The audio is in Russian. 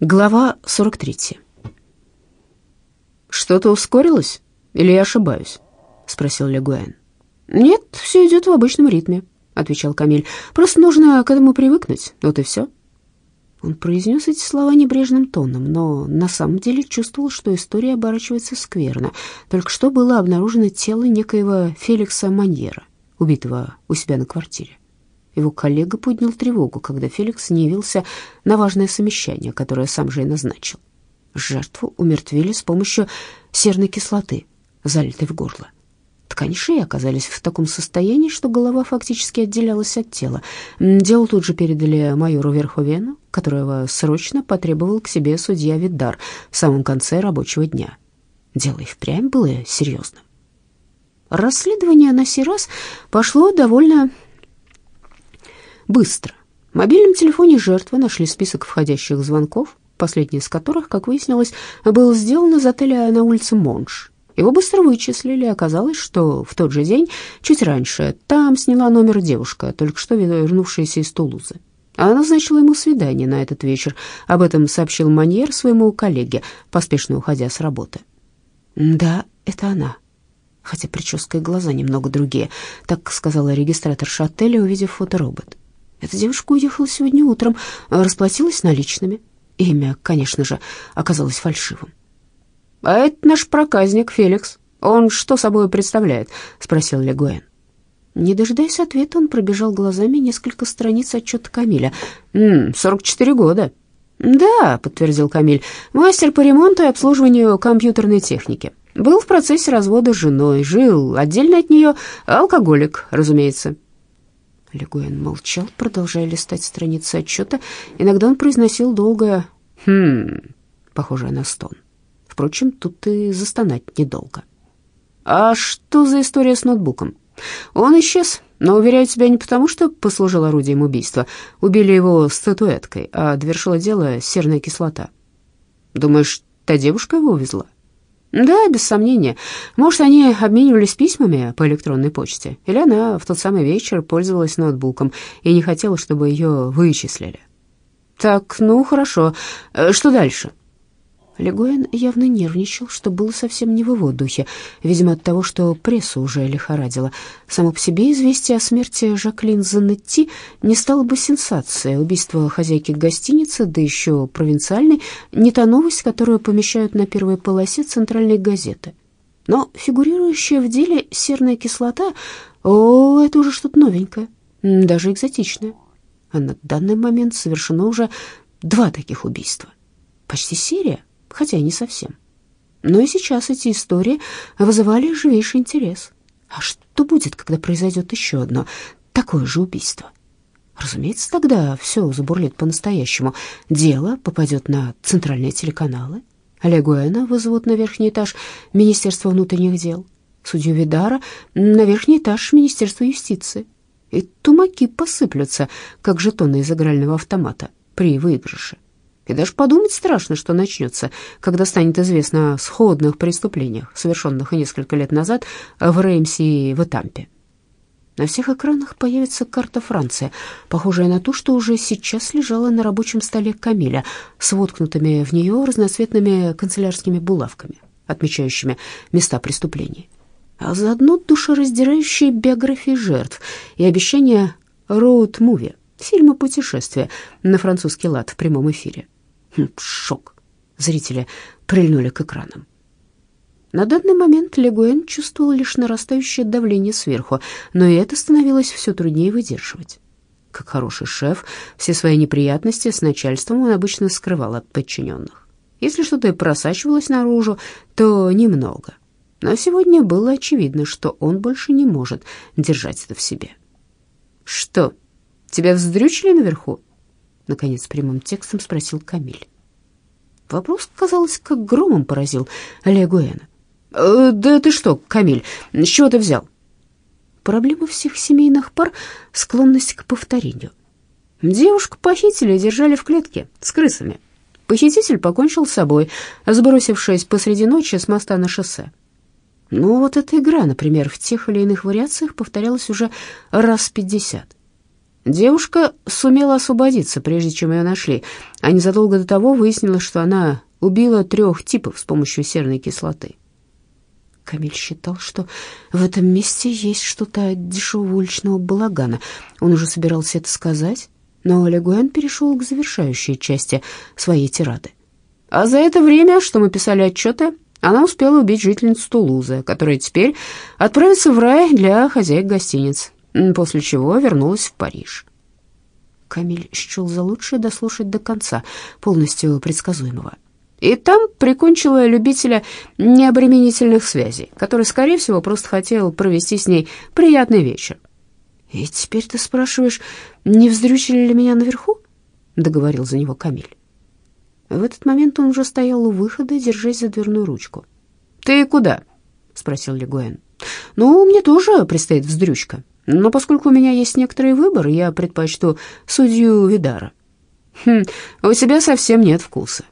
Глава 43. «Что-то ускорилось? Или я ошибаюсь?» — спросил Легуэн. «Нет, все идет в обычном ритме», — отвечал Камиль. «Просто нужно к этому привыкнуть, вот и все». Он произнес эти слова небрежным тоном, но на самом деле чувствовал, что история оборачивается скверно. Только что было обнаружено тело некоего Феликса Маньера, убитого у себя на квартире. Его коллега поднял тревогу, когда Феликс не явился на важное совещание, которое сам же и назначил. Жертву умертвили с помощью серной кислоты, залитой в горло. Ткани шеи оказались в таком состоянии, что голова фактически отделялась от тела. Дело тут же передали майору Верховену, которого срочно потребовал к себе судья Виддар в самом конце рабочего дня. Дело и впрямь было серьезным. Расследование на сей раз пошло довольно быстро. В мобильном телефоне жертвы нашли список входящих звонков, последний из которых, как выяснилось, был сделан из отеля на улице Монш. Его быстро вычислили, оказалось, что в тот же день, чуть раньше, там сняла номер девушка, только что вернувшаяся из Тулузы. Она назначила ему свидание на этот вечер. Об этом сообщил Маньер своему коллеге, поспешно уходя с работы. «Да, это она», хотя прическа и глаза немного другие, так сказала регистраторша отеля, увидев фоторобот. Эта девушка уехала сегодня утром, расплатилась наличными. Имя, конечно же, оказалось фальшивым. «А это наш проказник Феликс. Он что собой представляет?» — спросил Легуэн. Не дожидаясь ответа, он пробежал глазами несколько страниц отчета Камиля. «М «Сорок четыре года». «Да», — подтвердил Камиль, — «мастер по ремонту и обслуживанию компьютерной техники. Был в процессе развода с женой, жил отдельно от нее, алкоголик, разумеется». Легуэн молчал, продолжая листать страницы отчета. Иногда он произносил долгое «хм», похожее на стон. Впрочем, тут и застонать недолго. «А что за история с ноутбуком?» «Он исчез, но, уверяю тебя, не потому, что послужил орудием убийства. Убили его статуэткой, а довершила дело серная кислота». «Думаешь, та девушка его увезла?» Да, без сомнения. Может, они обменивались письмами по электронной почте, или она в тот самый вечер пользовалась ноутбуком и не хотела, чтобы ее вычислили. Так, ну хорошо. Э, что дальше? Легуэн явно нервничал, что было совсем не в его духе, видимо, от того, что прессу уже лихорадила. Само по себе известие о смерти Жаклин Занетти не стало бы сенсацией. Убийство хозяйки гостиницы, да еще провинциальной, не та новость, которую помещают на первой полосе центральной газеты. Но фигурирующая в деле серная кислота, о, это уже что-то новенькое, даже экзотичное. А на данный момент совершено уже два таких убийства. Почти серия хотя и не совсем. Но и сейчас эти истории вызывали живейший интерес. А что будет, когда произойдет еще одно такое же убийство? Разумеется, тогда все забурлит по-настоящему. Дело попадет на центральные телеканалы. Легуэна вызовут на верхний этаж Министерства внутренних дел. Судью Видара на верхний этаж Министерства юстиции. И тумаки посыплются, как жетоны из игрального автомата при выигрыше. И даже подумать страшно, что начнется, когда станет известно о сходных преступлениях, совершенных несколько лет назад в Реймсе и в Этампе. На всех экранах появится карта Франции, похожая на ту, что уже сейчас лежала на рабочем столе Камиля, с воткнутыми в нее разноцветными канцелярскими булавками, отмечающими места преступлений. А заодно душераздирающие биографии жертв и обещания роуд-муви, фильма «Путешествие» на французский лад в прямом эфире. Шок. Зрители прильнули к экранам. На данный момент Легуэн чувствовал лишь нарастающее давление сверху, но и это становилось все труднее выдерживать. Как хороший шеф, все свои неприятности с начальством он обычно скрывал от подчиненных. Если что-то и просачивалось наружу, то немного. Но сегодня было очевидно, что он больше не может держать это в себе. «Что, тебя вздрючили наверху?» Наконец прямым текстом спросил Камиль. Вопрос, казалось, как громом поразил Легуэна. «Э, «Да ты что, Камиль, с чего ты взял?» Проблема всех семейных пар — склонность к повторению. Девушку похитили и держали в клетке с крысами. Похититель покончил с собой, сбросившись посреди ночи с моста на шоссе. Ну, вот эта игра, например, в тех или иных вариациях повторялась уже раз пятьдесят. Девушка сумела освободиться, прежде чем ее нашли, а незадолго до того выяснилось, что она убила трех типов с помощью серной кислоты. Камиль считал, что в этом месте есть что-то от дешевого уличного балагана. Он уже собирался это сказать, но Легуэн перешел к завершающей части своей тирады. А за это время, что мы писали отчеты, она успела убить жительницу Тулузы, которая теперь отправится в рай для хозяек гостиниц, после чего вернулась в Париж. Камиль счел за лучшее дослушать до конца, полностью предсказуемого. И там прикончила любителя необременительных связей, который, скорее всего, просто хотел провести с ней приятный вечер. «И теперь ты спрашиваешь, не вздрючили ли меня наверху?» — договорил за него Камиль. В этот момент он уже стоял у выхода, держась за дверную ручку. «Ты куда?» — спросил Легуэн. «Ну, мне тоже предстоит вздрючка, но поскольку у меня есть некоторый выбор, я предпочту судью Видара». «Хм, у тебя совсем нет вкуса»,